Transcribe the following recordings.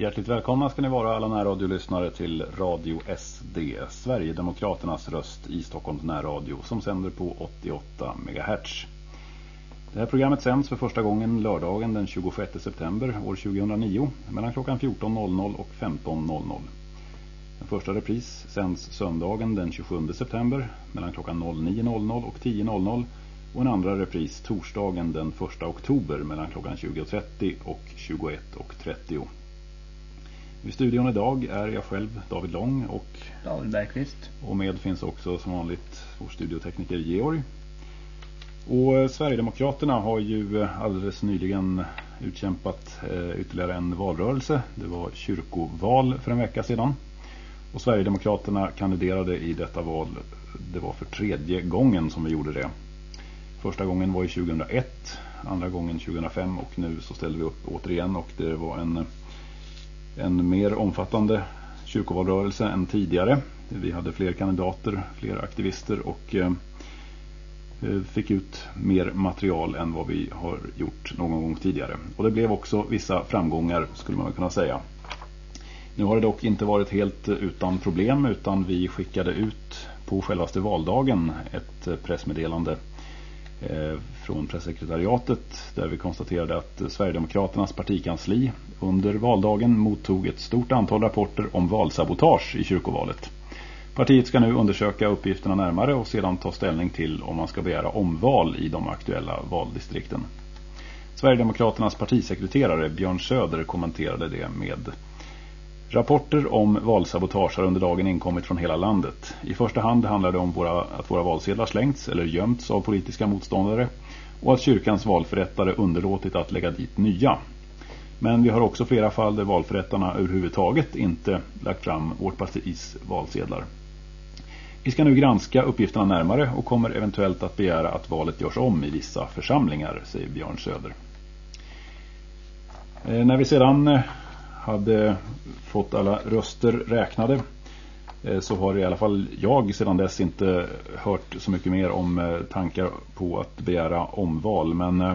Hjärtligt välkomna ska ni vara alla närradiolyssnare till Radio SD, Sverigedemokraternas röst i Stockholms närradio som sänder på 88 MHz. Det här programmet sänds för första gången lördagen den 26 september år 2009 mellan klockan 14.00 och 15.00. Den första repris sänds söndagen den 27 september mellan klockan 09.00 och 10.00 och en andra repris torsdagen den 1 oktober mellan klockan 20.30 och 21.30. I studion idag är jag själv David Lång och David Bergqvist. Och med finns också som vanligt vår studiotekniker Georg. Och Sverigedemokraterna har ju alldeles nyligen utkämpat eh, ytterligare en valrörelse. Det var kyrkoval för en vecka sedan. Och Sverigedemokraterna kandiderade i detta val. Det var för tredje gången som vi gjorde det. Första gången var i 2001, andra gången 2005 och nu så ställde vi upp återigen och det var en en mer omfattande kyrkovalrörelse än tidigare. Vi hade fler kandidater, fler aktivister och eh, eh, fick ut mer material än vad vi har gjort någon gång tidigare. Och det blev också vissa framgångar skulle man kunna säga. Nu har det dock inte varit helt eh, utan problem utan vi skickade ut på självaste valdagen ett pressmeddelande Eh, från pressekretariatet där vi konstaterade att Sverigedemokraternas partikansli under valdagen mottog ett stort antal rapporter om valsabotage i kyrkovalet. Partiet ska nu undersöka uppgifterna närmare och sedan ta ställning till om man ska begära omval i de aktuella valdistrikten. Sverigedemokraternas partisekreterare Björn Söder kommenterade det med Rapporter om valsabotage har under dagen inkommit från hela landet. I första hand handlar det om våra, att våra valsedlar slängts eller gömts av politiska motståndare och att kyrkans valförrättare underlåtit att lägga dit nya. Men vi har också flera fall där valförrättarna överhuvudtaget inte lagt fram vårt partis valsedlar. Vi ska nu granska uppgifterna närmare och kommer eventuellt att begära att valet görs om i vissa församlingar, säger Björn Söder. Eh, när vi sedan eh, hade fått alla röster räknade eh, så har i alla fall jag sedan dess inte hört så mycket mer om eh, tankar på att begära omval. Men eh,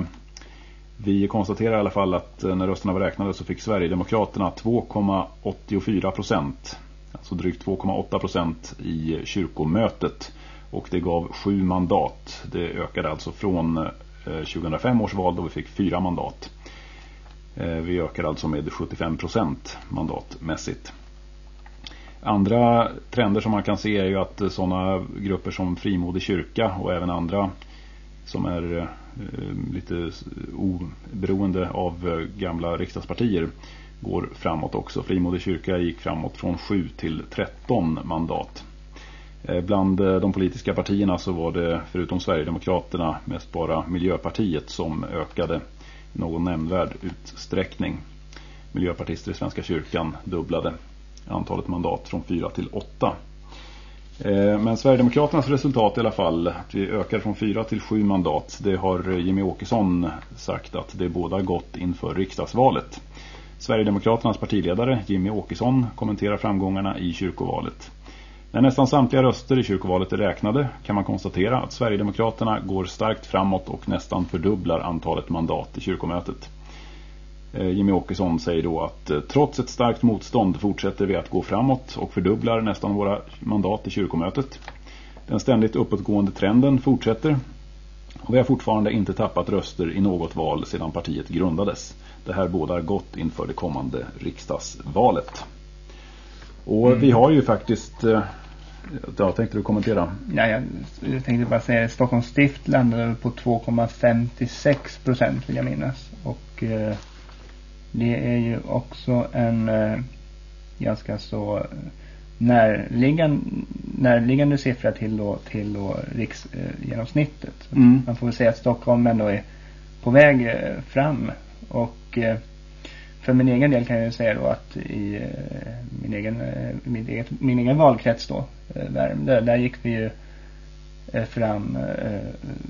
vi konstaterar i alla fall att när rösterna var räknade så fick Sverigedemokraterna 2,84 procent. Alltså drygt 2,8 procent i kyrkomötet. Och det gav sju mandat. Det ökade alltså från 2005 års val då vi fick fyra mandat. Eh, vi ökar alltså med 75% mandatmässigt. Andra trender som man kan se är ju att eh, sådana grupper som Frimodig kyrka och även andra som är eh, lite oberoende av gamla riksdagspartier går framåt också. Frimodig kyrka gick framåt från 7 till 13 mandat. Bland de politiska partierna så var det förutom Sverigedemokraterna mest bara Miljöpartiet som ökade någon nämnvärd utsträckning. Miljöpartister i Svenska kyrkan dubblade antalet mandat från fyra till åtta. Eh, men Sverigedemokraternas resultat i alla fall, att vi ökar från fyra till sju mandat, det har Jimmy Åkesson sagt att det båda gått inför riksdagsvalet. Sverigedemokraternas partiledare Jimmy Åkesson kommenterar framgångarna i kyrkovalet. När nästan samtliga röster i kyrkovalet är räknade kan man konstatera att Sverigedemokraterna går starkt framåt och nästan fördubblar antalet mandat i kyrkomötet. Eh, Jimmy Åkesson säger då att eh, trots ett starkt motstånd fortsätter vi att gå framåt och fördubblar nästan våra mandat i kyrkomötet. Den ständigt uppåtgående trenden fortsätter och vi har fortfarande inte tappat röster i något val sedan partiet grundades. Det här bådar gott inför det kommande riksdagsvalet. Och mm. vi har ju faktiskt eh, Ja, tänkte du kommentera? Ja, jag, jag tänkte bara säga att Stockholms stift landade på 2,56 procent vill jag minnas. Och eh, det är ju också en eh, ganska så närliggande, närliggande siffra till då, till då riksgenomsnittet. Eh, mm. Man får väl säga att Stockholm ändå är på väg eh, fram. Och eh, för min egen del kan jag säga då att i eh, min egen, eh, min, egen, min egen valkrets då, eh, Värmdö, där gick vi ju fram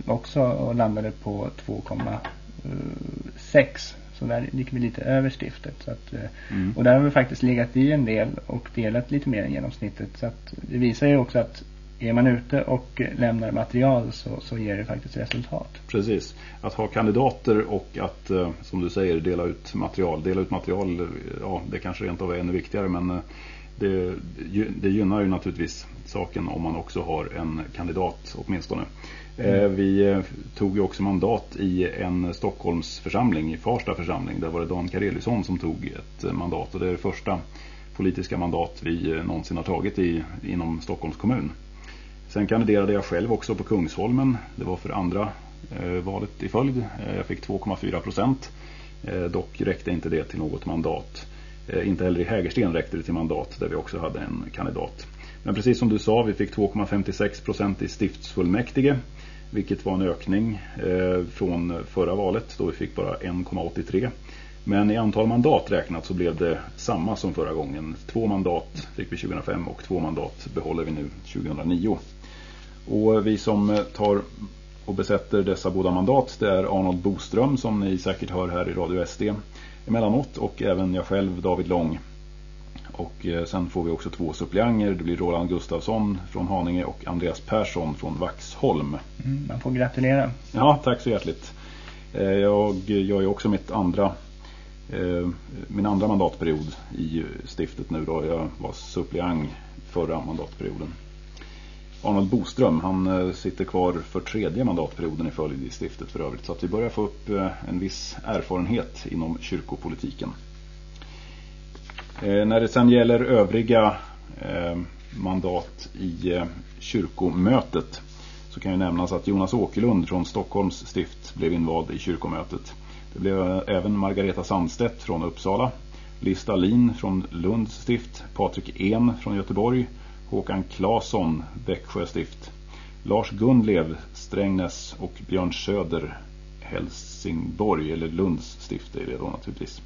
också och landade på 2,6 så där gick vi lite över stiftet. Så att, mm. Och där har vi faktiskt legat i en del och delat lite mer än genomsnittet. Så att det visar ju också att är man ute och lämnar material så, så ger det faktiskt resultat. Precis. Att ha kandidater och att, eh, som du säger, dela ut material. Dela ut material, ja det kanske rent av är ännu viktigare men eh, det, det gynnar ju naturligtvis saken om man också har en kandidat åtminstone. Eh, mm. Vi tog ju också mandat i en Stockholmsförsamling, i Farsta församling. Där var det Dan Kareliusson som tog ett mandat och det är det första politiska mandat vi någonsin har tagit i, inom Stockholms kommun. Sen kandiderade jag själv också på Kungsholmen. Det var för andra eh, valet i följd. Eh, jag fick 2,4 procent. Eh, dock räckte inte det till något mandat. Eh, inte heller i Hägersten räckte det till mandat där vi också hade en kandidat. Men precis som du sa, vi fick 2,56 procent i stiftsfullmäktige. Vilket var en ökning eh, från förra valet då vi fick bara 1,83. Men i antal mandat räknat så blev det samma som förra gången. Två mandat fick vi 2005 och två mandat behåller vi nu 2009. Och vi som tar och besätter dessa båda mandat det är Arnold Boström som ni säkert hör här i Radio SD emellanåt och även jag själv David Lång. Och eh, sen får vi också två suppleanter. Det blir Roland Gustafsson från Haninge och Andreas Persson från Vaxholm. Mm, man får gratulera. Ja, tack så hjärtligt. Eh, jag gör ju också mitt andra eh, min andra mandatperiod i stiftet nu då. Jag var suppleant förra mandatperioden. Arnold Boström, han eh, sitter kvar för tredje mandatperioden i följd i stiftet för övrigt. Så att vi börjar få upp eh, en viss erfarenhet inom kyrkopolitiken. Eh, när det sedan gäller övriga mandat i kyrkomötet så kan ju nämnas att Jonas Åkerlund från Stockholms stift blev invald i kyrkomötet. Det blev även Margareta Sandstedt från Uppsala, Lista Lin från Lunds stift, Patrik En från Göteborg Håkan Claesson, Växjö stift. Lars Gunlev, Strängnäs och Björn Söder, Helsingborg eller Lunds stift är det då naturligtvis.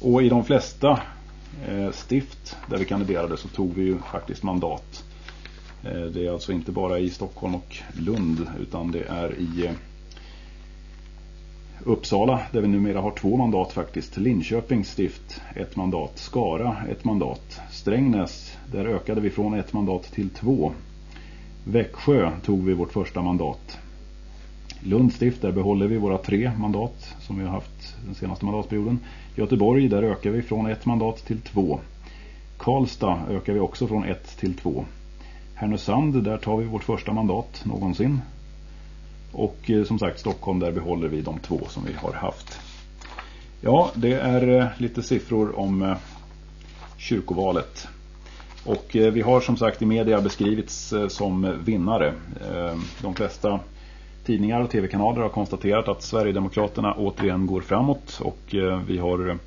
Och i de flesta eh, stift där vi kandiderade så tog vi ju faktiskt mandat. Eh, det är alltså inte bara i Stockholm och Lund utan det är i eh, Uppsala där vi numera har två mandat faktiskt. Linköpings stift ett mandat. Skara ett mandat. Strängnäs där ökade vi från ett mandat till två. Växjö tog vi vårt första mandat. Lunds stift där behåller vi våra tre mandat som vi har haft den senaste mandatperioden. Göteborg där ökar vi från ett mandat till två. Karlstad ökar vi också från ett till två. Härnösand där tar vi vårt första mandat någonsin. Och eh, som sagt Stockholm där behåller vi de två som vi har haft. Ja, det är eh, lite siffror om eh, kyrkovalet. Och vi har som sagt i media beskrivits som vinnare. De flesta tidningar och tv-kanaler har konstaterat att Sverigedemokraterna återigen går framåt och vi har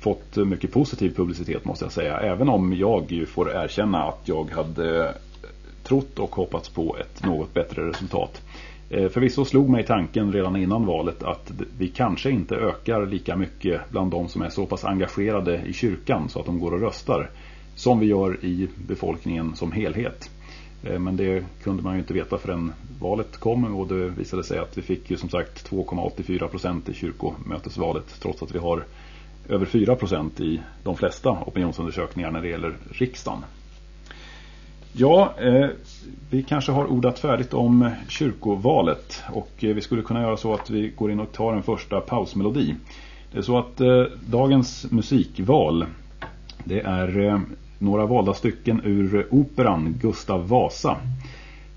fått mycket positiv publicitet måste jag säga. Även om jag ju får erkänna att jag hade trott och hoppats på ett något bättre resultat. Eh, förvisso slog mig tanken redan innan valet att vi kanske inte ökar lika mycket bland de som är så pass engagerade i kyrkan så att de går och röstar som vi gör i befolkningen som helhet. Eh, men det kunde man ju inte veta förrän valet kom och det visade sig att vi fick ju som sagt 2,84 procent i kyrkomötesvalet trots att vi har över 4 procent i de flesta opinionsundersökningar när det gäller riksdagen. Ja, eh, vi kanske har ordat färdigt om kyrkovalet och eh, vi skulle kunna göra så att vi går in och tar en första pausmelodi. Det är så att eh, dagens musikval det är eh, några valda stycken ur operan Gustav Vasa.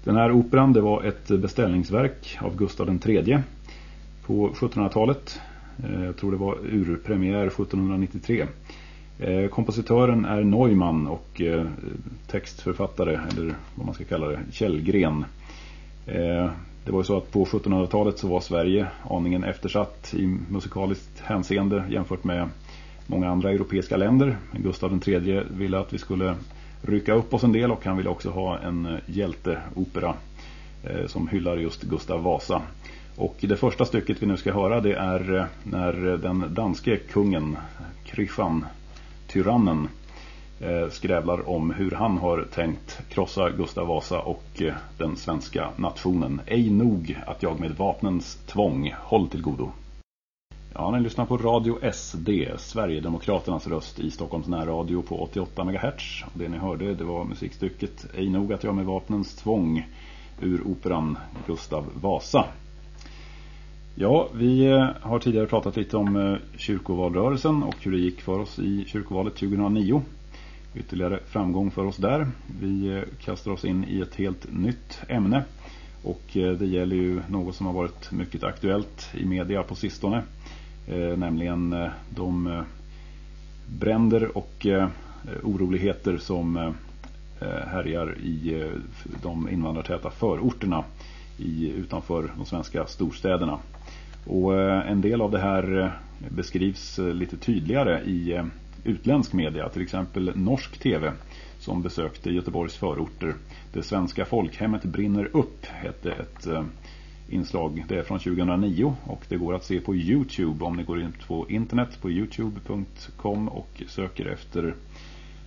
Den här operan det var ett beställningsverk av Gustav III på 1700-talet. Eh, jag tror det var urpremiär 1793. Eh, kompositören är Neumann och eh, textförfattare, eller vad man ska kalla det, Källgren. Eh, det var ju så att på 1700-talet så var Sverige aningen eftersatt i musikaliskt hänseende jämfört med många andra europeiska länder. Gustav III ville att vi skulle rycka upp oss en del och han ville också ha en hjälteopera som hyllar just Gustav Vasa. Och det första stycket vi nu ska höra det är när den danske kungen Krychan tyrannen eh, skrävlar om hur han har tänkt krossa Gustav Vasa och eh, den svenska nationen. Ej nog att jag med vapnens tvång håll till godo. Ja, ni lyssnar på Radio SD, Sverigedemokraternas röst i Stockholms närradio på 88 MHz. Det ni hörde det var musikstycket Ej nog att jag med vapnens tvång ur operan Gustav Vasa. Ja, vi eh, har tidigare pratat lite om eh, kyrkovalrörelsen och hur det gick för oss i kyrkovalet 2009. Ytterligare framgång för oss där. Vi eh, kastar oss in i ett helt nytt ämne. Och det gäller ju något som har varit mycket aktuellt i media på sistone. Nämligen de bränder och oroligheter som härjar i de invandrartäta förorterna i, utanför de svenska storstäderna. Och eh, en del av det här eh, beskrivs eh, lite tydligare i utländsk media, till exempel norsk tv som besökte Göteborgs förorter. Det svenska folkhemmet brinner upp hette ett inslag. Det är från 2009 och det går att se på Youtube om ni går in på internet på youtube.com och söker efter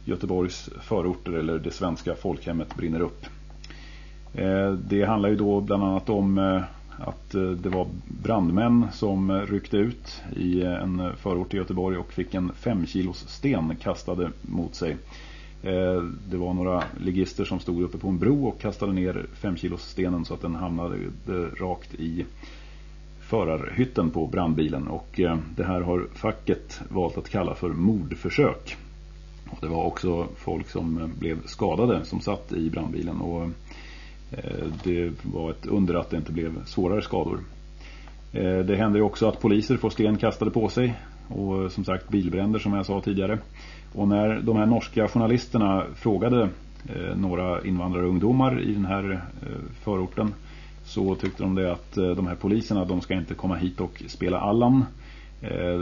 Göteborgs förorter eller det svenska folkhemmet brinner upp. Det handlar ju då bland annat om att eh, det var brandmän som ryckte ut i eh, en förort i Göteborg och fick en fem kilos sten kastade mot sig. Eh, det var några ligister som stod uppe på en bro och kastade ner fem kilos stenen så att den hamnade rakt i förarhytten på brandbilen och det här har facket valt att kalla för mordförsök. Och det var också folk som blev skadade som satt i brandbilen och Eh, det var ett under att det inte blev svårare skador. Eh, det händer också att poliser får sten kastade på sig och eh, som sagt bilbränder som jag sa tidigare. Och när de här norska journalisterna frågade några invandrarungdomar i den här förorten så tyckte de det att de här poliserna de ska inte komma hit och spela Allan.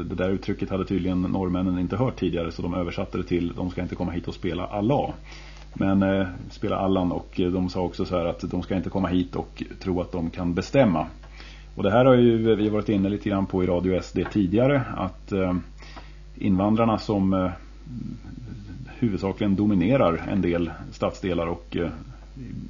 Det där uttrycket hade tydligen norrmännen inte hört tidigare så de översatte det till de ska inte komma hit och spela Allah. Men eh, spela Allan och eh, de sa också så här att de ska inte komma hit och tro att de kan bestämma. Och det här har ju vi varit inne lite grann på i Radio SD tidigare att eh, invandrarna som eh, huvudsakligen dominerar en del stadsdelar och eh,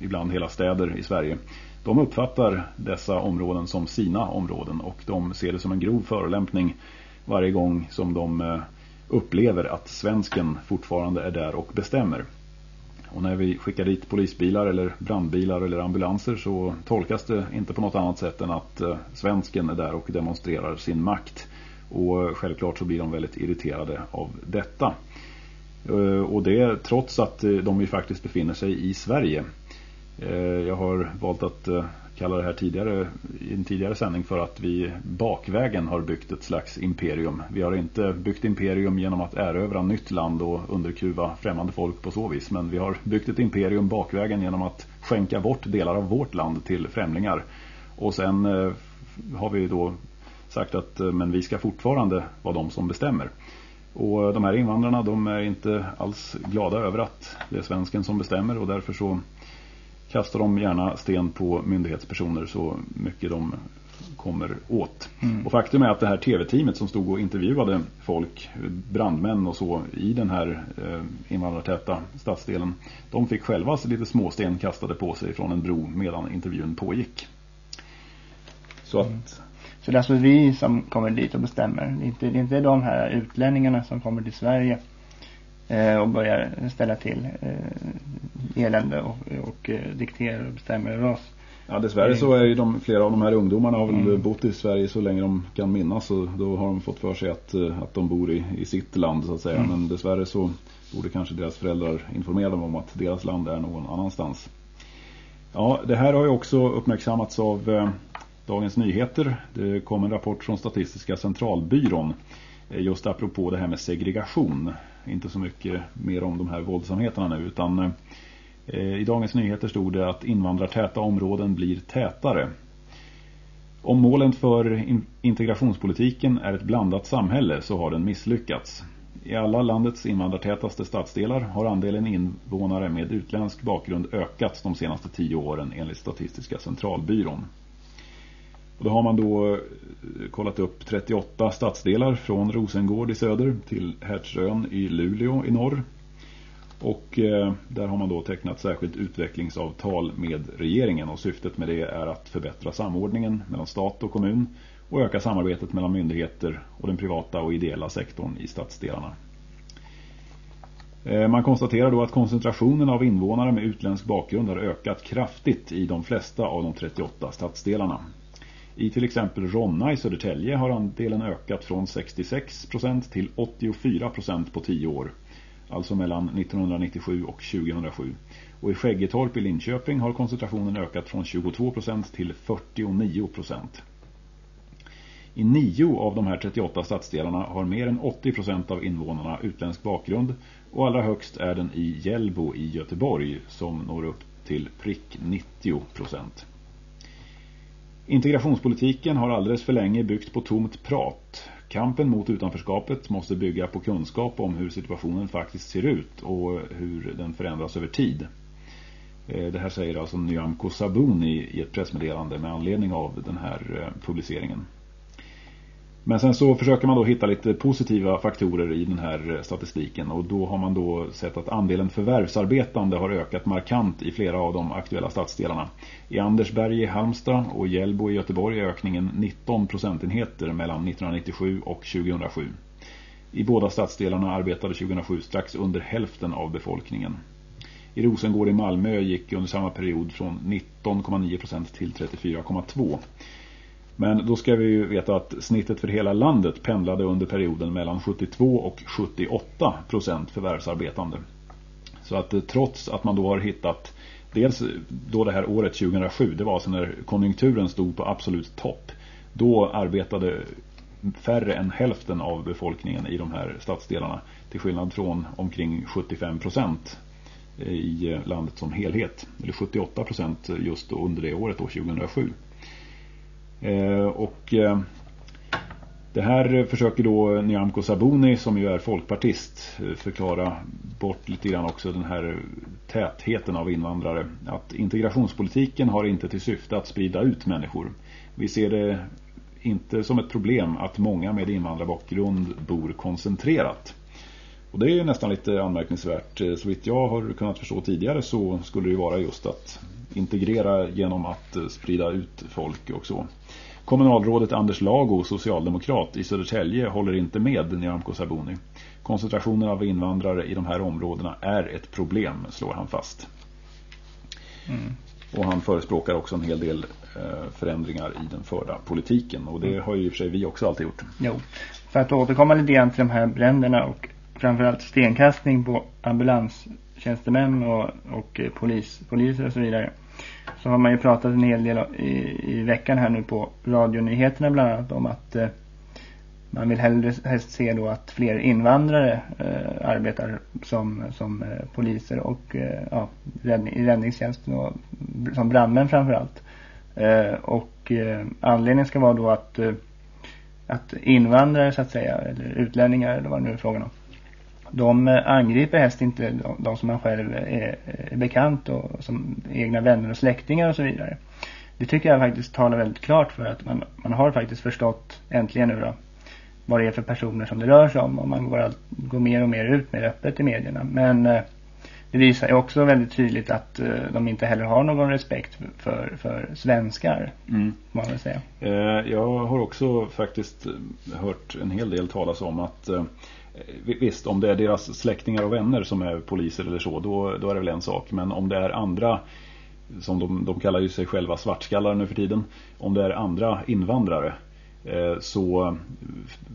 ibland hela städer i Sverige. De uppfattar dessa områden som sina områden och de ser det som en grov förolämpning varje gång som de eh, upplever att svensken fortfarande är där och bestämmer. Och när vi skickar dit polisbilar eller brandbilar eller ambulanser så tolkas det inte på något annat sätt än att eh, svensken är där och demonstrerar sin makt. Och självklart så blir de väldigt irriterade av detta. Eh, och det trots att eh, de ju faktiskt befinner sig i Sverige. Jag har valt att kallade det här tidigare, i en tidigare sändning för att vi bakvägen har byggt ett slags imperium. Vi har inte byggt imperium genom att erövra nytt land och underkuva främmande folk på så vis. Men vi har byggt ett imperium bakvägen genom att skänka bort delar av vårt land till främlingar. Och sen eh, har vi då sagt att eh, men vi ska fortfarande vara de som bestämmer. Och eh, de här invandrarna de är inte alls glada över att det är svensken som bestämmer och därför så kastar de gärna sten på myndighetspersoner så mycket de kommer åt. Mm. Och faktum är att det här tv-teamet som stod och intervjuade folk, brandmän och så i den här eh, invandrartäta stadsdelen, de fick själva lite småsten kastade på sig från en bro medan intervjun pågick. Så att... Mm. Så det är alltså vi som kommer dit och bestämmer. Det är inte, det är inte de här utlänningarna som kommer till Sverige och börjar ställa till eh, elände och, och eh, dikterar och bestämmer över oss. Ja dessvärre så är ju de, flera av de här ungdomarna har väl mm. bott i Sverige så länge de kan minnas och då har de fått för sig att, eh, att de bor i, i sitt land så att säga. Mm. Men dessvärre så borde kanske deras föräldrar informera dem om att deras land är någon annanstans. Ja, det här har ju också uppmärksammats av eh, Dagens Nyheter. Det kom en rapport från Statistiska centralbyrån eh, just apropå det här med segregation inte så mycket mer om de här våldsamheterna nu utan eh, i Dagens Nyheter stod det att invandrartäta områden blir tätare. Om målen för integrationspolitiken är ett blandat samhälle så har den misslyckats. I alla landets invandrartätaste stadsdelar har andelen invånare med utländsk bakgrund ökat de senaste tio åren enligt Statistiska centralbyrån. Och då har man då eh, kollat upp 38 stadsdelar från Rosengård i söder till Hertsön i Luleå i norr. Och eh, där har man då tecknat särskilt utvecklingsavtal med regeringen och syftet med det är att förbättra samordningen mellan stat och kommun och öka samarbetet mellan myndigheter och den privata och ideella sektorn i stadsdelarna. Eh, man konstaterar då att koncentrationen av invånare med utländsk bakgrund har ökat kraftigt i de flesta av de 38 stadsdelarna. I till exempel Ronna i Södertälje har andelen ökat från 66% till 84% på 10 år. Alltså mellan 1997 och 2007. Och i Skäggetorp i Linköping har koncentrationen ökat från 22% till 49%. I nio av de här 38 stadsdelarna har mer än 80% av invånarna utländsk bakgrund och allra högst är den i Hjällbo i Göteborg som når upp till prick 90%. Integrationspolitiken har alldeles för länge byggt på tomt prat. Kampen mot utanförskapet måste bygga på kunskap om hur situationen faktiskt ser ut och hur den förändras över tid. Eh, det här säger alltså Nyamko Sabuni i ett pressmeddelande med anledning av den här eh, publiceringen. Men sen så försöker man då hitta lite positiva faktorer i den här eh, statistiken och då har man då sett att andelen förvärvsarbetande har ökat markant i flera av de aktuella stadsdelarna. I Andersberg i Halmstad och Hjällbo i Göteborg är ökningen 19 procentenheter mellan 1997 och 2007. I båda stadsdelarna arbetade 2007 strax under hälften av befolkningen. I Rosengård i Malmö gick under samma period från 19,9% till 34,2%. Men då ska vi ju veta att snittet för hela landet pendlade under perioden mellan 72 och 78 procent förvärvsarbetande. Så att eh, trots att man då har hittat dels eh, då det här året 2007, det var alltså när konjunkturen stod på absolut topp. Då arbetade färre än hälften av befolkningen i de här stadsdelarna. Till skillnad från omkring 75 procent eh, i landet som helhet. Eller 78 procent just under det året då 2007. Eh, och eh, det här försöker då Nyamko Sabuni som ju är folkpartist eh, förklara bort lite grann också den här tätheten av invandrare. Att integrationspolitiken har inte till syfte att sprida ut människor. Vi ser det inte som ett problem att många med invandrarbakgrund bor koncentrerat. Och det är nästan lite anmärkningsvärt. Så vitt jag har kunnat förstå tidigare så skulle det vara just att integrera genom att eh, sprida ut folk och så. Kommunalrådet Anders Lago, socialdemokrat i Södertälje, håller inte med Nyamko Sabuni. Koncentrationen av invandrare i de här områdena är ett problem, slår han fast. Mm. Och han förespråkar också en hel del eh, förändringar i den förda politiken. Och det mm. har ju i och för sig vi också alltid gjort. Jo, för att återkomma lite grann till de här bränderna och framförallt stenkastning på ambulanstjänstemän och, och eh, polis, poliser och så vidare så har man ju pratat en hel del i, i veckan här nu på radionyheterna bland annat om att eh, man vill hellre helst se då att fler invandrare eh, arbetar som, som eh, poliser och eh, ja, räddning, i räddningstjänsten och som brandmän framförallt. Eh, och eh, anledningen ska vara då att, eh, att invandrare så att säga, eller utlänningar eller vad det nu är frågan om, de eh, angriper helst inte de, de som man själv är, är bekant och som egna vänner och släktingar och så vidare. Det tycker jag faktiskt talar väldigt klart för att man, man har faktiskt förstått äntligen nu då vad det är för personer som det rör sig om och man går, all, går mer och mer ut med öppet i medierna. Men eh, det visar ju också väldigt tydligt att eh, de inte heller har någon respekt för, för svenskar, mm. man väl säga. Eh, jag har också faktiskt hört en hel del talas om att Eh, visst, om det är deras släktingar och vänner som är poliser eller så, då, då är det väl en sak. Men om det är andra, som de, de kallar ju sig själva svartskallar nu för tiden, om det är andra invandrare eh, så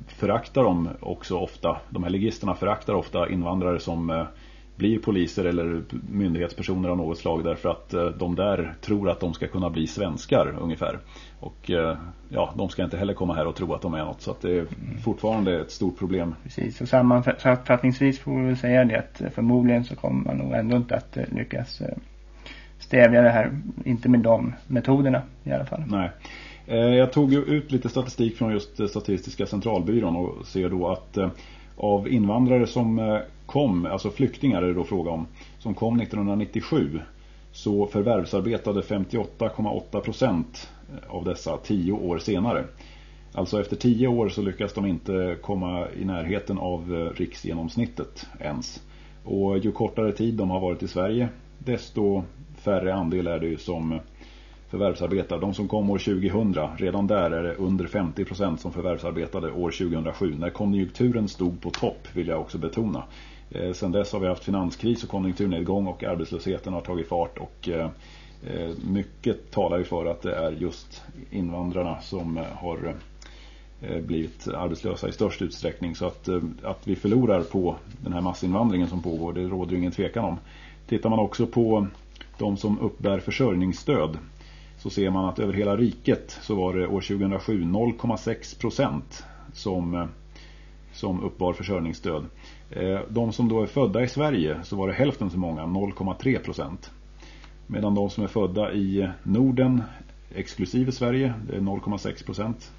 föraktar de också ofta, de här legisterna föraktar ofta invandrare som eh, blir poliser eller myndighetspersoner av något slag därför att eh, de där tror att de ska kunna bli svenskar ungefär. Och eh, ja, de ska inte heller komma här och tro att de är något så att det är fortfarande ett stort problem. Precis, och sammanfattningsvis får vi väl säga det att eh, förmodligen så kommer man nog ändå inte att lyckas stävja det här, inte med de metoderna i alla fall. Nej. Jag tog ut lite statistik från just Statistiska centralbyrån och ser då att av invandrare som kom, alltså flyktingar är det då fråga om, som kom 1997 så förvärvsarbetade 58,8 procent eh, av dessa tio år senare. Alltså efter tio år så lyckas de inte komma i närheten av eh, riksgenomsnittet ens. Och ju kortare tid de har varit i Sverige desto färre andel är det ju som förvärvsarbetar. De som kom år 2000, redan där är det under 50% som förvärvsarbetade år 2007. När konjunkturen stod på topp vill jag också betona. Eh, sen dess har vi haft finanskris och konjunkturnedgång och arbetslösheten har tagit fart och eh, eh mycket talar ju för att det är just invandrarna som eh, har eh, blivit arbetslösa i störst utsträckning. Så att, att vi förlorar på den här massinvandringen som pågår, det råder ju ingen tvekan om. Tittar man också på de som uppbär försörjningsstöd så ser man att över hela riket så var det år 2007 0,6 procent som, som uppbar försörjningsstöd. Eh, de som då är födda i Sverige så var det hälften så många, 0,3 procent. Medan de som är födda i Norden exklusive Sverige, det är 0,6 procent.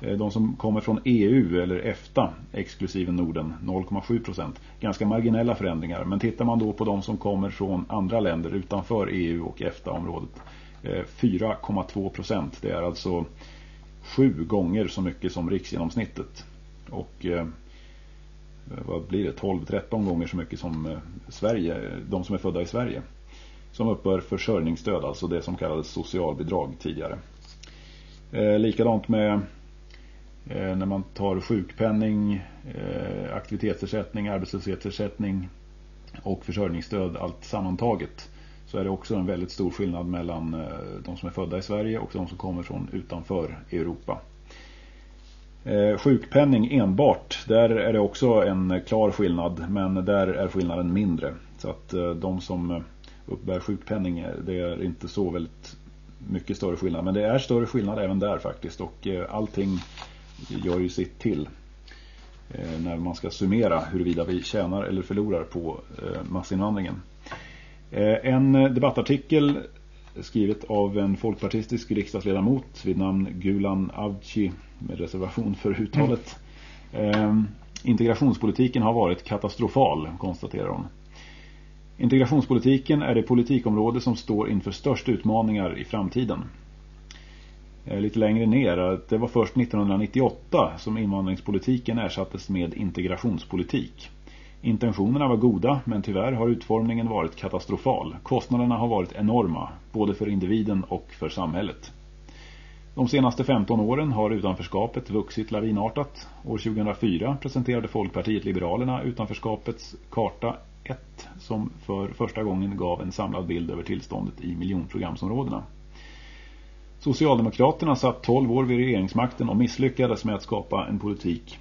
Eh, de som kommer från EU eller EFTA exklusive Norden 0,7 procent. Ganska marginella förändringar. Men tittar man då på de som kommer från andra länder utanför EU och EFTA-området 4,2 eh, procent. Det är alltså sju gånger så mycket som riksgenomsnittet. Och eh, vad blir det? 12-13 gånger så mycket som eh, Sverige, de som är födda i Sverige. Som uppbör försörjningsstöd, alltså det som kallades socialbidrag tidigare. Eh, likadant med eh, när man tar sjukpenning, eh, aktivitetsersättning, arbetslöshetsersättning och försörjningsstöd allt sammantaget så är det också en väldigt stor skillnad mellan eh, de som är födda i Sverige och de som kommer från utanför Europa. Eh, sjukpenning enbart, där är det också en klar skillnad men där är skillnaden mindre. Så att eh, de som eh, uppbär sjukpenning, det är inte så väldigt mycket större skillnad. Men det är större skillnad även där faktiskt och allting gör ju sitt till när man ska summera huruvida vi tjänar eller förlorar på massinvandringen. En debattartikel skrivet av en folkpartistisk riksdagsledamot vid namn Gulan Avci med reservation för uttalet. Mm. Integrationspolitiken har varit katastrofal, konstaterar hon. Integrationspolitiken är det politikområde som står inför störst utmaningar i framtiden. Eh, lite längre ner, det var först 1998 som invandringspolitiken ersattes med integrationspolitik. Intentionerna var goda men tyvärr har utformningen varit katastrofal. Kostnaderna har varit enorma, både för individen och för samhället. De senaste 15 åren har utanförskapet vuxit lavinartat. År 2004 presenterade Folkpartiet Liberalerna utanförskapets karta 1 som för första gången gav en samlad bild över tillståndet i miljonprogramsområdena. Socialdemokraterna satt 12 år vid regeringsmakten och misslyckades med att skapa en politik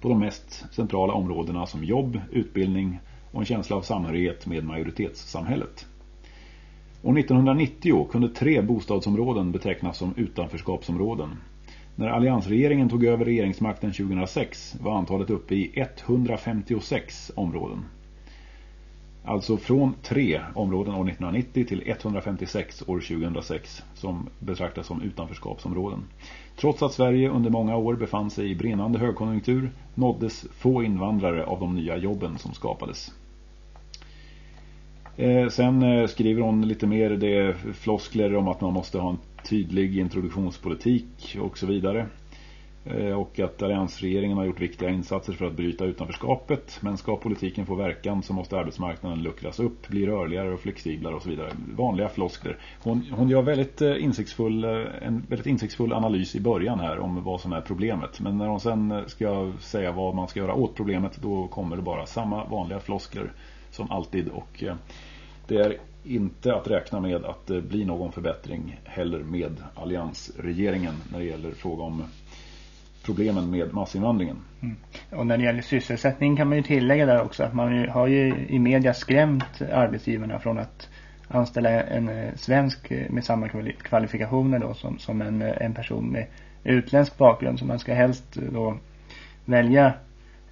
på de mest centrala områdena som jobb, utbildning och en känsla av samhörighet med majoritetssamhället. År 1990 kunde tre bostadsområden betecknas som utanförskapsområden. När alliansregeringen tog över regeringsmakten 2006 var antalet uppe i 156 områden. Alltså från tre områden år 1990 till 156 år 2006 som betraktas som utanförskapsområden. Trots att Sverige under många år befann sig i brinnande högkonjunktur nåddes få invandrare av de nya jobben som skapades. Eh, sen eh, skriver hon lite mer det floskler om att man måste ha en tydlig introduktionspolitik och så vidare. Eh, och att alliansregeringen har gjort viktiga insatser för att bryta utanförskapet. Men ska politiken få verkan så måste arbetsmarknaden luckras upp, bli rörligare och flexiblare och så vidare. Vanliga floskler. Hon, hon gör väldigt eh, insiktsfull, eh, en väldigt insiktsfull analys i början här om vad som är problemet. Men när hon sen ska säga vad man ska göra åt problemet då kommer det bara samma vanliga floskler som alltid. Och det är inte att räkna med att det blir någon förbättring heller med alliansregeringen när det gäller fråga om problemen med massinvandringen. Mm. Och när det gäller sysselsättning kan man ju tillägga där också att man har ju i media skrämt arbetsgivarna från att anställa en eh, svensk med samma kvalifikationer då som, som en, eh, en person med utländsk bakgrund. Så man ska helst då välja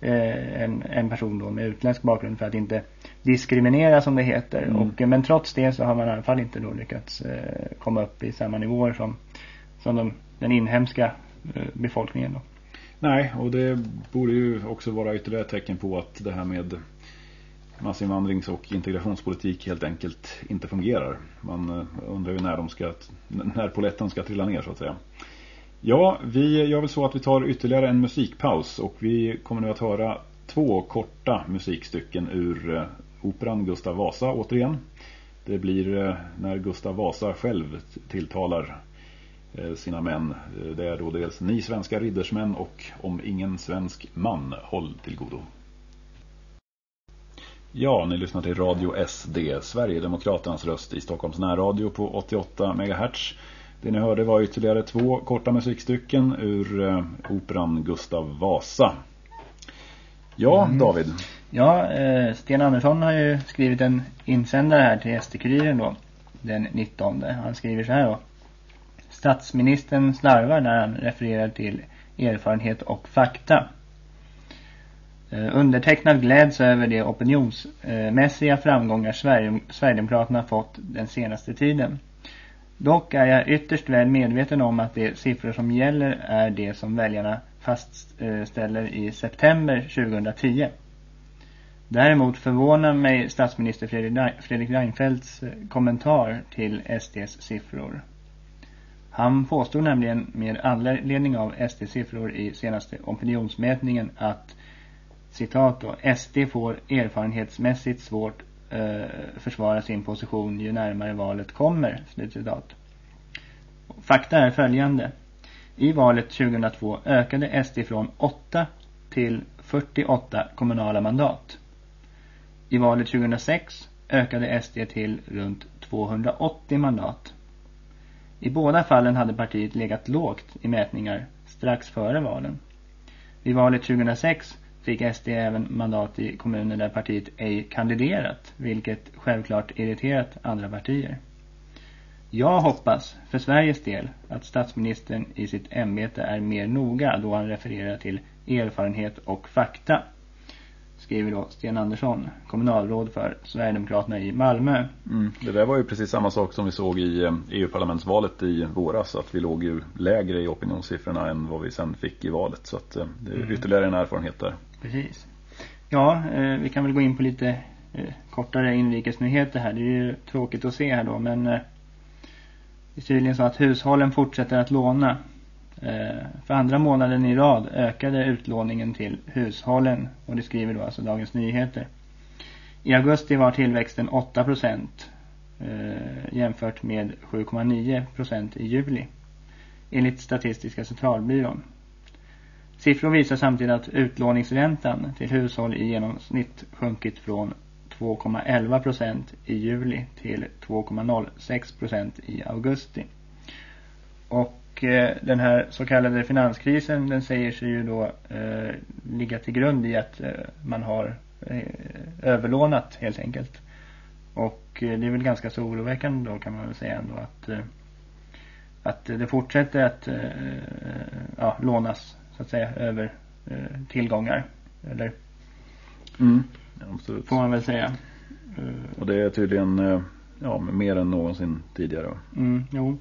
eh, en, en person då med utländsk bakgrund för att inte diskriminera som det heter. Mm. Och, men trots det så har man i alla fall inte då lyckats eh, komma upp i samma nivåer som, som de, den inhemska Eh, Eh, befolkningen då. Nej, och det borde ju också vara ytterligare ett tecken på att det här med massinvandrings- och integrationspolitik helt enkelt inte fungerar. Man eh, undrar ju när, de ska, när poletten ska trilla ner så att säga. Ja, vi gör väl så att vi tar ytterligare en musikpaus och vi kommer nu att höra två korta musikstycken ur eh, operan Gustav Vasa återigen. Det blir när Gustav Vasa själv tilltalar sina män. Det är då dels ni svenska riddersmän och om ingen svensk man håll till godo. Ja, ni lyssnar till Radio SD, Sverigedemokraternas röst i Stockholms närradio på 88 MHz. Det ni hörde var ytterligare två korta musikstycken ur eh, operan Gustav Vasa. Ja, mm. David. Ja, eh, Sten Andersson har ju skrivit en insändare här till SD-kuriren då, den 19. Han skriver så här då. Statsministern slarvar när han refererar till erfarenhet och fakta. Eh, undertecknad gläds över de opinionsmässiga framgångar Sverigedemokraterna fått den senaste tiden. Dock är jag ytterst väl medveten om att de siffror som gäller är de som väljarna fastställer i september 2010. Däremot förvånar mig statsminister Fredrik Reinfeldts eh, kommentar till SDs siffror. Han påstod nämligen med anledning av SDs siffror i senaste opinionsmätningen att citat då, SD får erfarenhetsmässigt svårt eh, försvara sin position ju närmare valet kommer. Slutcitat. Fakta är följande. I valet 2002 ökade SD från 8 till 48 kommunala mandat. I valet 2006 ökade SD till runt 280 mandat. I båda fallen hade partiet legat lågt i mätningar strax före valen. Vid valet 2006 fick SD även mandat i kommuner där partiet ej kandiderat, vilket självklart irriterat andra partier. Jag hoppas för Sveriges del att statsministern i sitt ämbete är mer noga då han refererar till erfarenhet och fakta skriver då Sten Andersson, kommunalråd för Sverigedemokraterna i Malmö. Mm. Det där var ju precis samma sak som vi såg i eh, EU-parlamentsvalet i våras, att vi låg ju lägre i opinionssiffrorna än vad vi sen fick i valet. Så att eh, det är mm. ytterligare en erfarenhet där. Precis. Ja, eh, vi kan väl gå in på lite kortare inrikesnyheter här. Det är ju tråkigt att se här då, men det är tydligen så att hushållen fortsätter att låna. Eh, för andra månaden i rad ökade utlåningen till hushållen och det skriver då alltså Dagens Nyheter. I augusti var tillväxten 8 procent eh, jämfört med 7,9 procent i juli enligt Statistiska centralbyrån. Siffror visar samtidigt att utlåningsräntan till hushåll i genomsnitt sjunkit från 2,11 procent i juli till 2,06 procent i augusti. Och och eh, den här så kallade finanskrisen den säger sig ju då eh, ligga till grund i att eh, man har eh, överlånat helt enkelt. Och eh, det är väl ganska så oroväckande då kan man väl säga ändå att, eh, att det fortsätter att ja, lånas så att säga över tillgångar. Eller mm, absolut. får man väl säga. Och det är tydligen ja, mer än någonsin tidigare. Mm, jo.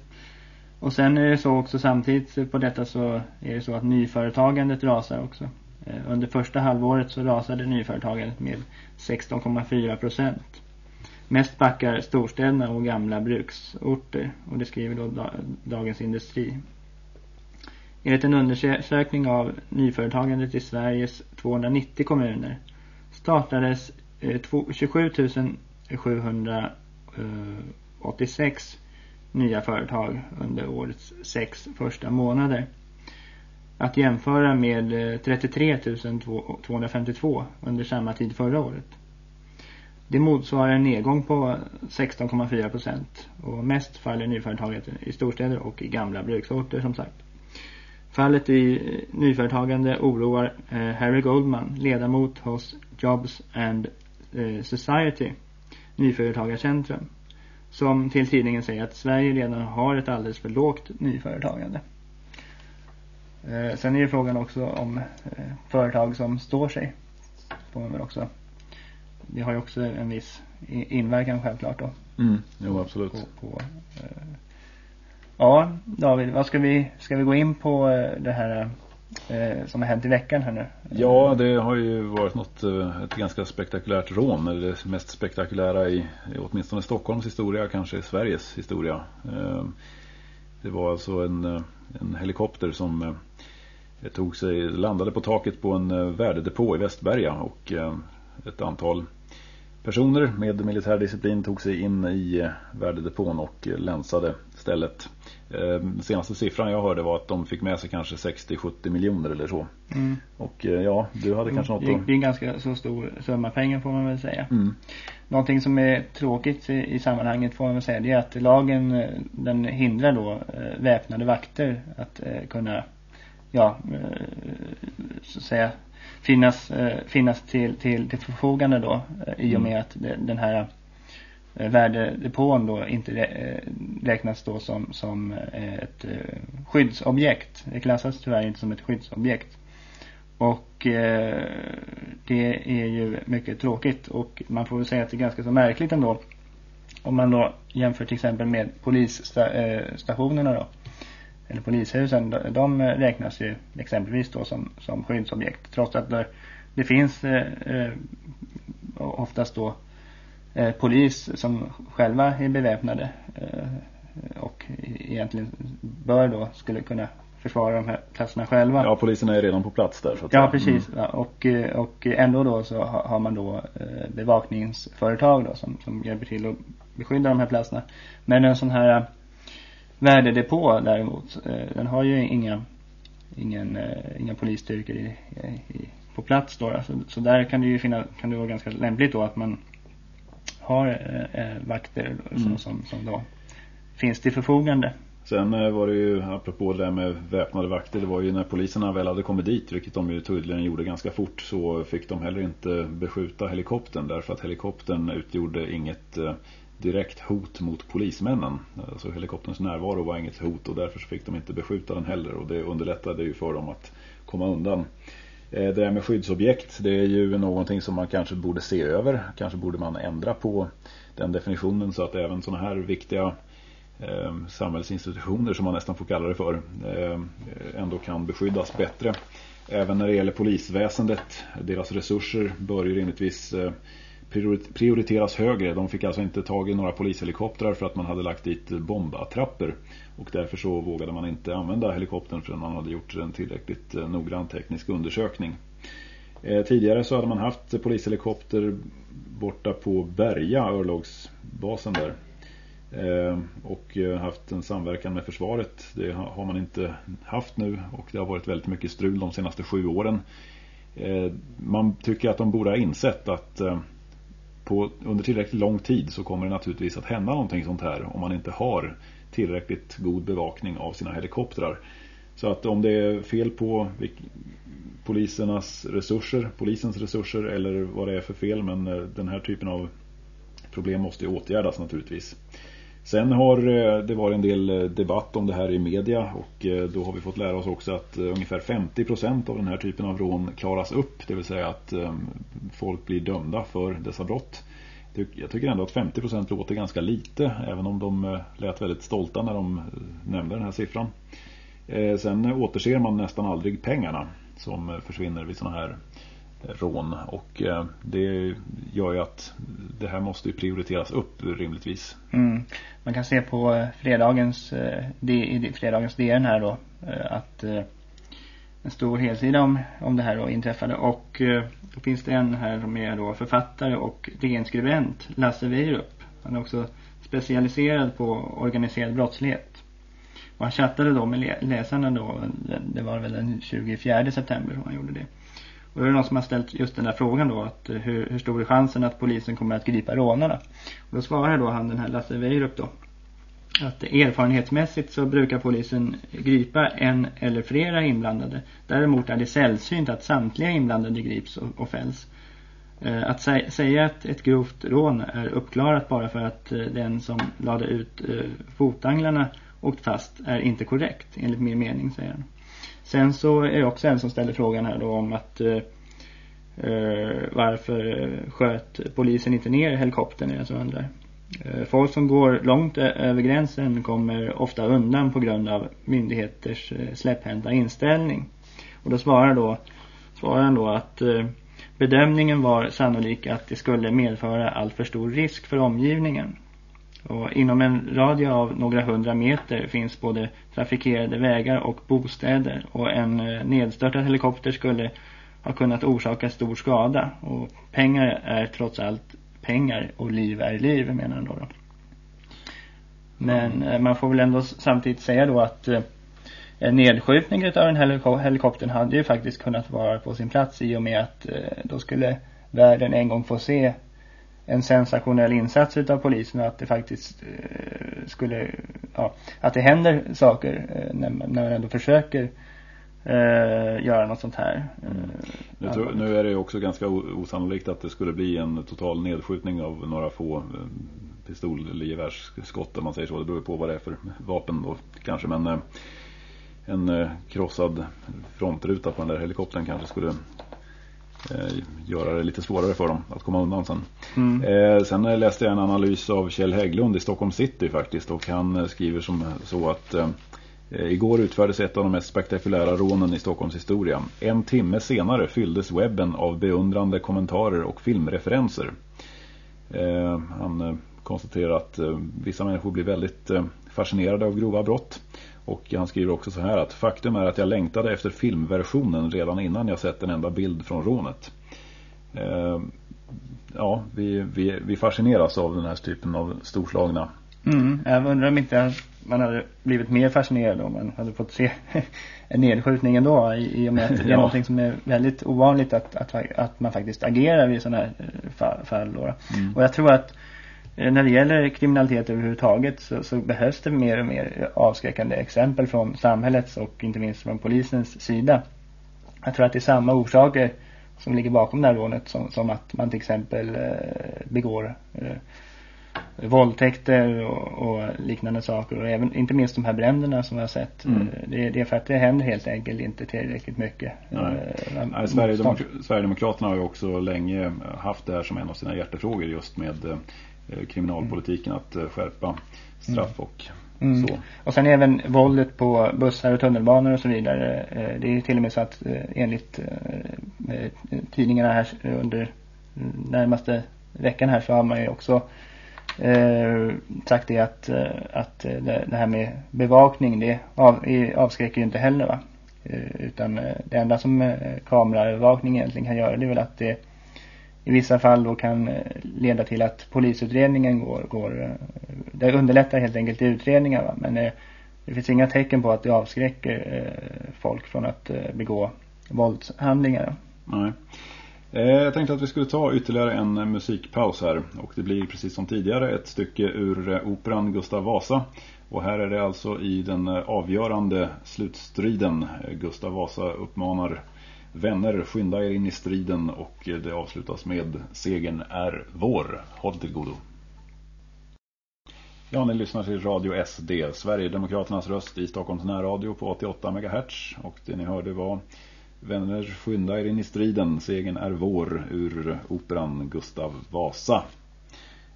Och sen är det så också samtidigt på detta så är det så att nyföretagandet rasar också. Eh, under första halvåret så rasade nyföretagandet med 16,4 procent. Mest backar storstäderna och gamla bruksorter och det skriver då Dagens Industri. Enligt en undersökning av nyföretagandet i Sveriges 290 kommuner startades eh, 27 786 nya företag under årets sex första månader. Att jämföra med eh, 33 252 under samma tid förra året. Det motsvarar en nedgång på 16,4 procent och mest faller nyföretaget i storstäder och i gamla bruksorter som sagt. Fallet i eh, nyföretagande oroar eh, Harry Goldman, ledamot hos Jobs and Society, Nyföretagarcentrum som till tidningen säger att Sverige redan har ett alldeles för lågt nyföretagande. Eh, sen är det frågan också om eh, företag som står sig. Får man väl också. Det har ju också en viss inverkan självklart då. Mm, jo absolut. På, på eh, ja, David, vad ska vi, ska vi gå in på det här eh, som har hänt i veckan här nu? Ja, det har ju varit något, eh, ett ganska spektakulärt rån. Eller det mest spektakulära i, åtminstone Stockholms historia, kanske Sveriges historia. Eh, det var alltså en, eh, en helikopter som eh, tog sig, landade på taket på en eh, värdedepå i Västberga och ett antal personer med militär disciplin tog sig in i värdedepån och länsade stället. Eh, senaste siffran jag hörde var att de fick med sig kanske 60-70 miljoner eller så. Mm. Och eh, ja, du hade kanske något att... Det är en ganska så stor summa pengar får man väl säga. Mm. Någonting som är tråkigt i, i sammanhanget får man väl säga det är att lagen eh, den hindrar då väpnade vakter att kunna ja, så att säga finnas, finnas till, till, till förfogande då i och med mm. att den här Eh, värdedepån då inte eh, räknas då som, som eh, ett skyddsobjekt. Det klassas tyvärr inte som ett skyddsobjekt. Och det är ju mycket tråkigt och man får väl säga att det är ganska så märkligt ändå. Om man då jämför till exempel med polisstationerna då. Eller polishusen. De räknas ju exempelvis då som, som skyddsobjekt. Trots att det, det finns eh, oftast då eh, polis som själva är beväpnade eh, och egentligen bör då skulle kunna försvara de här platserna själva. Ja, polisen är redan på plats där. Så att ja, precis. Mm. Ja, och, eh, och ändå då så har man då eh, bevakningsföretag då som, som hjälper till att beskydda de här platserna. Men en sån här värdedepå däremot, den har ju inga, ingen, inga polisstyrkor i, i, på plats då. Så, så där kan det ju finna, kan det vara ganska lämpligt då att man har eh, eh, vakter mm. som, som, som då finns till förfogande. Sen eh, var det ju, apropå det där med väpnade vakter, det var ju när poliserna väl hade kommit dit, vilket de ju tydligen gjorde ganska fort, så fick de heller inte beskjuta helikoptern därför att helikoptern utgjorde inget direkt hot mot polismännen. Alltså helikopterns närvaro var inget hot och därför fick de inte beskjuta den heller och det underlättade ju för dem att komma undan. Eh, det där med skyddsobjekt, det är ju någonting som man kanske borde se över. Kanske borde man ändra på den definitionen så att även sådana här viktiga eh, samhällsinstitutioner som man nästan får kalla det för eh, ändå kan beskyddas bättre. Även när det gäller polisväsendet, deras resurser bör ju rimligtvis eh, prioriteras högre. De fick alltså inte tag i några polishelikoptrar för att man hade lagt dit bombattrapper. Och därför så vågade man inte använda helikoptern förrän man hade gjort en tillräckligt eh, noggrann teknisk undersökning. Eh, tidigare så hade man haft polishelikopter borta på Berga, örlogsbasen där. Eh, och haft en samverkan med försvaret. Det har man inte haft nu och det har varit väldigt mycket strul de senaste sju åren. Man tycker att de borde ha insett att på, under tillräckligt lång tid så kommer det naturligtvis att hända någonting sånt här om man inte har tillräckligt god bevakning av sina helikoptrar. Så att om det är fel på polisernas resurser, polisens resurser eller vad det är för fel men eh, den här typen av problem måste ju åtgärdas naturligtvis. Sen har eh, det varit en del eh, debatt om det här i media och eh, då har vi fått lära oss också att ungefär 50% av den här typen av rån klaras upp. Det vill säga att folk blir dömda för dessa brott jag tycker ändå att 50% låter ganska lite även om de lät väldigt stolta när de nämnde den här siffran. Sen återser man nästan aldrig pengarna som försvinner vid sådana här rån och eh, det gör ju att det här måste ju prioriteras upp rimligtvis. Mm. Man kan se på eh, fredagens, eh, i fredagens DN här då att en stor helsida om, om det här då inträffade och då finns det en här som är då författare och DN-skribent, Lasse Weirup. Han är också specialiserad på organiserad brottslighet. Och han chattade då med läsarna då, det var väl den 24 september som han gjorde det. Och det är någon som har ställt just den där frågan då, att eh, hur, hur stor är chansen att polisen kommer att gripa rånarna? Och då svarar då han den här Lasse Weirup då, att erfarenhetsmässigt så brukar polisen gripa en eller flera inblandade. Däremot är det sällsynt att samtliga inblandade grips och, och fälls. Eh, att sä säga att ett grovt rån är uppklarat bara för att eh, den som lade ut eh, fotanglarna åkt fast är inte korrekt enligt min mening, säger han. Sen så är det också en som ställer frågan här då om att eh, eh varför sköt polisen inte ner helikoptern, är det som undrar. Eh, folk som går långt över gränsen kommer ofta undan på grund av myndigheters eh, släpphänta inställning. Och då svarar, då, svarar han då att eh, bedömningen var sannolik att det skulle medföra allt för stor risk för omgivningen. Och inom en radie av några hundra meter finns både trafikerade vägar och bostäder och en eh, nedstörtad helikopter skulle ha kunnat orsaka stor skada och pengar är trots allt pengar och liv är liv menar han då. då. Men mm. man får väl ändå samtidigt säga då att eh, en nedskjutning av den här helikoptern hade ju faktiskt kunnat vara på sin plats i och med att då skulle världen en gång få se en sensationell insats utav polisen och att det faktiskt eh, skulle, ja, att det händer saker eh, när, man, när man ändå försöker eh, göra något sånt här. Mm. Tror, nu är det också ganska osannolikt att det skulle bli en total nedskjutning av några få pistolgevärsskott om man säger så. Det beror på vad det är för vapen då kanske men en krossad frontruta på den där helikoptern kanske skulle Eh, göra det lite svårare för dem att komma undan sen. Mm. Eh, sen läste jag en analys av Kjell Hägglund i Stockholm City faktiskt och han eh, skriver som så att eh, igår utfördes ett av de mest spektakulära rånen i Stockholms historia. En timme senare fylldes webben av beundrande kommentarer och filmreferenser. Eh, han konstaterar att vissa människor blir väldigt fascinerade av grova brott. Och han skriver också så här att faktum är att jag längtade efter filmversionen redan innan jag sett en enda bild från rånet. Eh, ja, vi, vi, vi fascineras av den här typen av storslagna. Mm, jag undrar om inte man hade blivit mer fascinerad om man hade fått se en nedskjutning ändå i, i och med att det är ja. någonting som är väldigt ovanligt att, att, att man faktiskt agerar vid sådana här fall. fall då. Mm. Och jag tror att Eh, när det gäller kriminalitet överhuvudtaget så, så, behövs det mer och mer avskräckande exempel från samhällets och inte minst från polisens sida. Jag tror att det är samma orsaker som ligger bakom det här rånet som, som att man till exempel eh, begår eh, våldtäkter och, och, liknande saker och även inte minst de här bränderna som vi har sett. Mm. Eh, det, det, är för att det händer helt enkelt inte tillräckligt mycket. Nej. Nej, Sverigedemok Sverigedemokraterna har ju också länge haft det här som en av sina hjärtefrågor just med Eh, kriminalpolitiken att eh, skärpa straff och mm. så. Och sen även våldet på bussar och tunnelbanor och så vidare. Eh, det är till och med så att enligt tidningarna här under närmaste veckan här så har man ju också eh, sagt det att, att det, här med bevakning det av, avskräcker ju inte heller va. Eh, utan det enda som kameraövervakning egentligen kan göra det är väl att det i vissa fall då kan eh, leda till att polisutredningen går, går eh, det underlättar helt enkelt i utredningar va? men det, det finns inga tecken på att det avskräcker folk från att begå våldshandlingar. Nej. Jag tänkte att vi skulle ta ytterligare en musikpaus här och det blir precis som tidigare ett stycke ur operan Gustav Vasa och här är det alltså i den avgörande slutstriden Gustav Vasa uppmanar Vänner, skynda er in i striden och det avslutas med Segen är vår. Håll till godo. Ja, ni lyssnar till Radio SD, Sverigedemokraternas röst i Stockholms närradio på 88 MHz. Och det ni hörde var Vänner, skynda er in i striden. Segen är vår ur operan Gustav Vasa.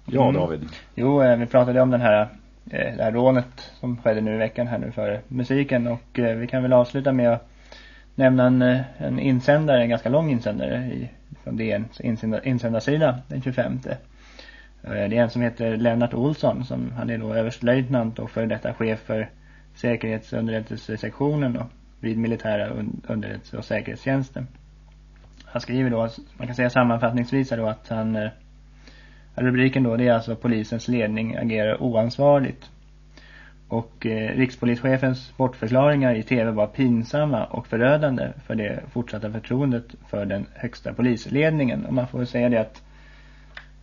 Ja, mm. David. Jo, eh, vi pratade om den här, eh, det här rånet som skedde nu i veckan här nu för musiken. Och eh, vi kan väl avsluta med att nämna en, eh, en insändare, en ganska lång insändare i, från DNs insändarsida den 25. Eh, det är en som heter Lennart Olsson som han är då överstelöjtnant och för detta chef för säkerhetsunderrättelsesektionen då, vid militära underrättelse- och säkerhetstjänsten. Han skriver då, man kan säga sammanfattningsvis då att han, eh, rubriken då det är alltså polisens ledning agerar oansvarigt och eh, rikspolischefens bortförklaringar i tv var pinsamma och förödande för det fortsatta förtroendet för den högsta polisledningen. Och man får väl säga det att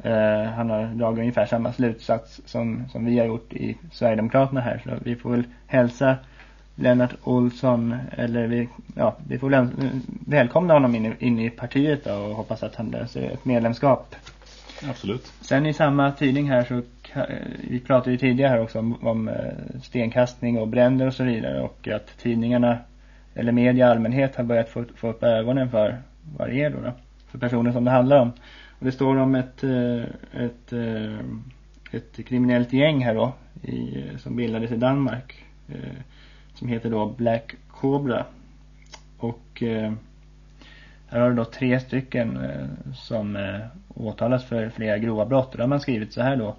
eh, han har dragit ungefär samma slutsats som, som vi har gjort i Sverigedemokraterna här. Så vi får väl hälsa Lennart Olsson, eller vi, ja, vi får väl välkomna honom in i, in i partiet då, och hoppas att han löser ett medlemskap. Absolut. Sen i samma tidning här så eh, vi pratade ju tidigare här också om, om eh, stenkastning och bränder och så vidare och att tidningarna eller media i allmänhet har börjat få, få upp ögonen för vad det är då, då för personer som det handlar om. Och det står om ett, eh, ett, ett kriminellt gäng här då i, som bildades i Danmark som heter då Black Cobra och här har du då tre stycken eh, som eh, åtalas för flera grova brott. Då har man skrivit så här då.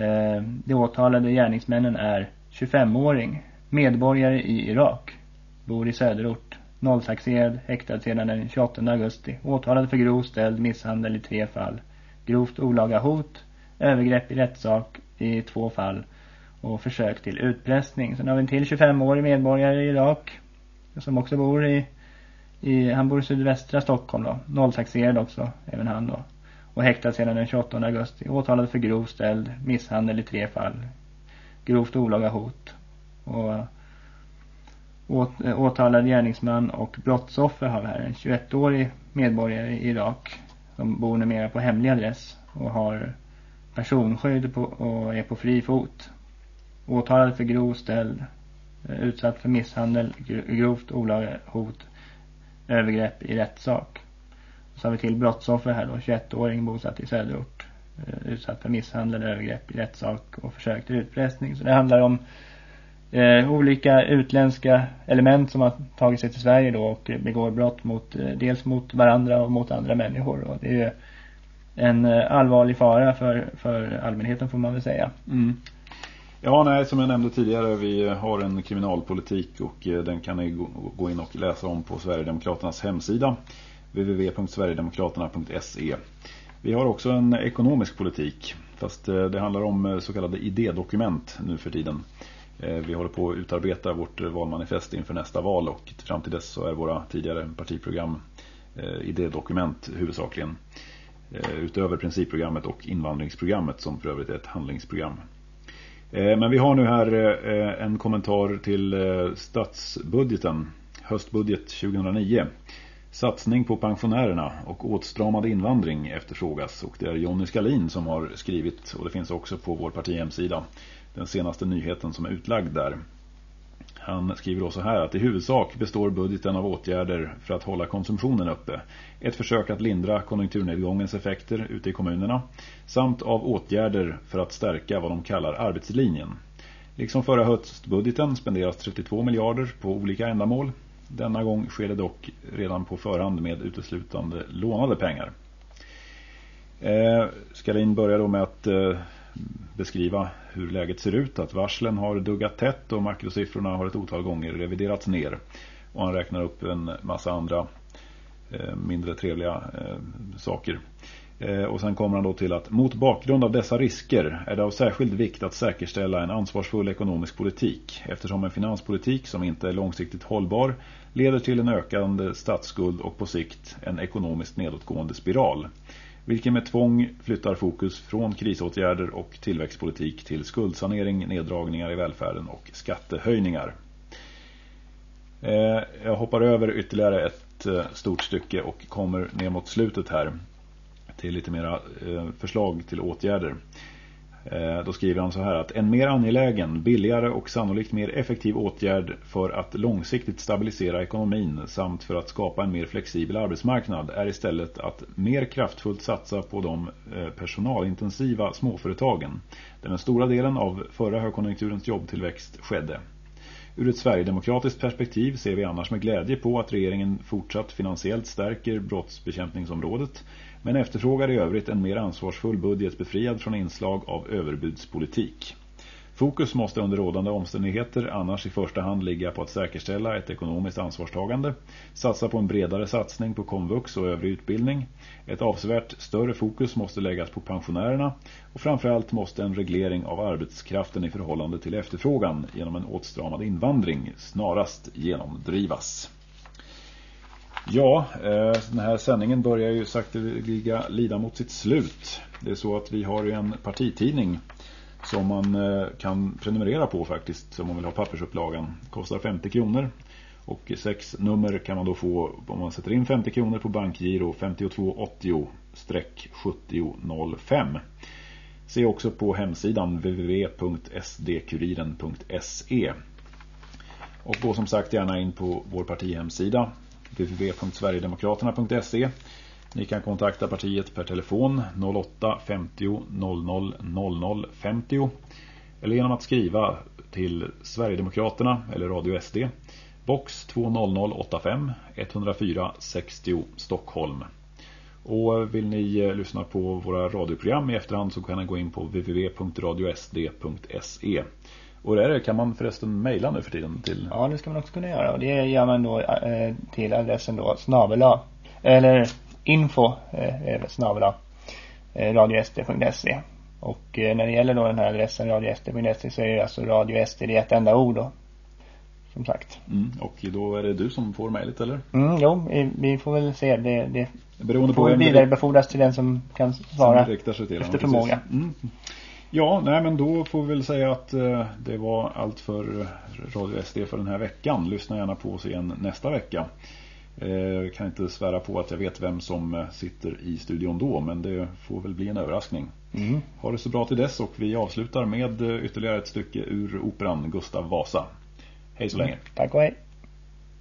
Eh, de åtalade gärningsmännen är 25-åring, medborgare i Irak, bor i söderort, nolltaxerad, häktad sedan den 28 augusti, åtalad för grov stöld, misshandel i tre fall, grovt olaga hot, övergrepp i rättssak i två fall och försök till utpressning. Sen har vi en till 25-årig medborgare i Irak som också bor i, i han bor i sydvästra Stockholm då, nolltaxerad också, även han då. Och häktad sedan den 28 augusti, åtalad för grov stöld, misshandel i tre fall, grovt olaga hot. Och åt, åtalad gärningsman och brottsoffer har vi här. En 21-årig medborgare i Irak som bor numera på hemlig adress och har personskydd på, och är på fri fot. Åtalad för grov stöld, eh, utsatt för misshandel, grovt olaga hot, övergrepp i rättssak. Så har vi till brottsoffer här då, 21-åring bosatt i söderort. Eh, utsatt för misshandel, övergrepp i rättssak och försök till utpressning. Så det handlar om eh, olika utländska element som har tagit sig till Sverige då och begår brott mot eh, dels mot varandra och mot andra människor. Och det är ju en eh, allvarlig fara för, för allmänheten får man väl säga. Mm. Ja, nej, som jag nämnde tidigare, vi har en kriminalpolitik och eh, den kan ni gå in och läsa om på Sverigedemokraternas hemsida www.sverigedemokraterna.se Vi har också en ekonomisk politik, fast eh, det handlar om eh, så kallade idédokument nu för tiden. Vi håller på att utarbeta vårt valmanifest inför nästa val och fram till dess så är våra tidigare partiprogram idédokument huvudsakligen. Utöver principprogrammet och invandringsprogrammet som för övrigt är ett handlingsprogram. Eh, men vi har nu här eh, en kommentar till eh, statsbudgeten, höstbudget 2009. Satsning på pensionärerna och åtstramad invandring efterfrågas och det är Jonny Skalin som har skrivit och det finns också på vår partihemsida den senaste nyheten som är utlagd där. Han skriver då så här att i huvudsak består budgeten av åtgärder för att hålla konsumtionen uppe. Ett försök att lindra konjunkturnedgångens effekter ute i kommunerna. Samt av åtgärder för att stärka vad de kallar arbetslinjen. Liksom förra höstbudgeten spenderas 32 miljarder på olika ändamål. Denna gång sker det dock redan på förhand med uteslutande lånade pengar. Eh, Skalin börjar då med att eh, beskriva hur läget ser ut. Att varslen har duggat tätt och makrosiffrorna har ett otal gånger reviderats ner. Och han räknar upp en massa andra eh, mindre trevliga eh, saker. Eh, och sen kommer han då till att mot bakgrund av dessa risker är det av särskild vikt att säkerställa en ansvarsfull ekonomisk politik eftersom en finanspolitik som inte är långsiktigt hållbar leder till en ökande statsskuld och på sikt en ekonomiskt nedåtgående spiral vilken med tvång flyttar fokus från krisåtgärder och tillväxtpolitik till skuldsanering, neddragningar i välfärden och skattehöjningar. Eh, jag hoppar över ytterligare ett eh, stort stycke och kommer ner mot slutet här till lite mera eh, förslag till åtgärder. Eh, då skriver han så här att en mer angelägen, billigare och sannolikt mer effektiv åtgärd för att långsiktigt stabilisera ekonomin samt för att skapa en mer flexibel arbetsmarknad är istället att mer kraftfullt satsa på de eh, personalintensiva småföretagen där den stora delen av förra högkonjunkturens jobbtillväxt skedde. Ur ett Sverigedemokratiskt perspektiv ser vi annars med glädje på att regeringen fortsatt finansiellt stärker brottsbekämpningsområdet men efterfrågar i övrigt en mer ansvarsfull budget befriad från inslag av överbudspolitik. Fokus måste under rådande omständigheter annars i första hand ligga på att säkerställa ett ekonomiskt ansvarstagande, satsa på en bredare satsning på komvux och övrig utbildning. Ett avsevärt större fokus måste läggas på pensionärerna och framförallt måste en reglering av arbetskraften i förhållande till efterfrågan genom en åtstramad invandring snarast genomdrivas. Ja, eh, den här sändningen börjar ju sakteliga lida mot sitt slut. Det är så att vi har en partitidning som man eh, kan prenumerera på faktiskt om man vill ha pappersupplagan. Kostar 50 kronor och sex nummer kan man då få om man sätter in 50 kronor på bankgiro 5280-7005. Se också på hemsidan www.sdkuriren.se Och gå som sagt gärna in på vår partihemsida www.sverigedemokraterna.se Ni kan kontakta partiet per telefon 08 50 00 00 50 eller genom att skriva till Sverigedemokraterna eller Radio SD box 20085 104 60 Stockholm. Och vill ni eh, lyssna på våra radioprogram i efterhand så kan ni gå in på www.radiosd.se. Och det kan man förresten mejla nu för tiden till? Ja, det ska man också kunna göra. Och det gör man då eh, till adressen då snabela. Eller info eh, snabela. eh, radiosd.se. Och eh, när det gäller då den här adressen radiosd.se så är det alltså Radio SD i ett enda ord då. Som sagt. Mm, och då är det du som får mejlet eller? Mm, jo, vi får väl se. Det, det Beroende får på vidarebefordras till den som kan svara som sig till efter förmåga. Mm. Ja, nej men då får vi väl säga att eh, det var allt för Radio SD för den här veckan. Lyssna gärna på oss igen nästa vecka. Eh, kan inte svära på att jag vet vem som eh, sitter i studion då, men det får väl bli en överraskning. Mm. Ha det så bra till dess och vi avslutar med eh, ytterligare ett stycke ur operan Gustav Vasa. Hej så länge. Tack och hej.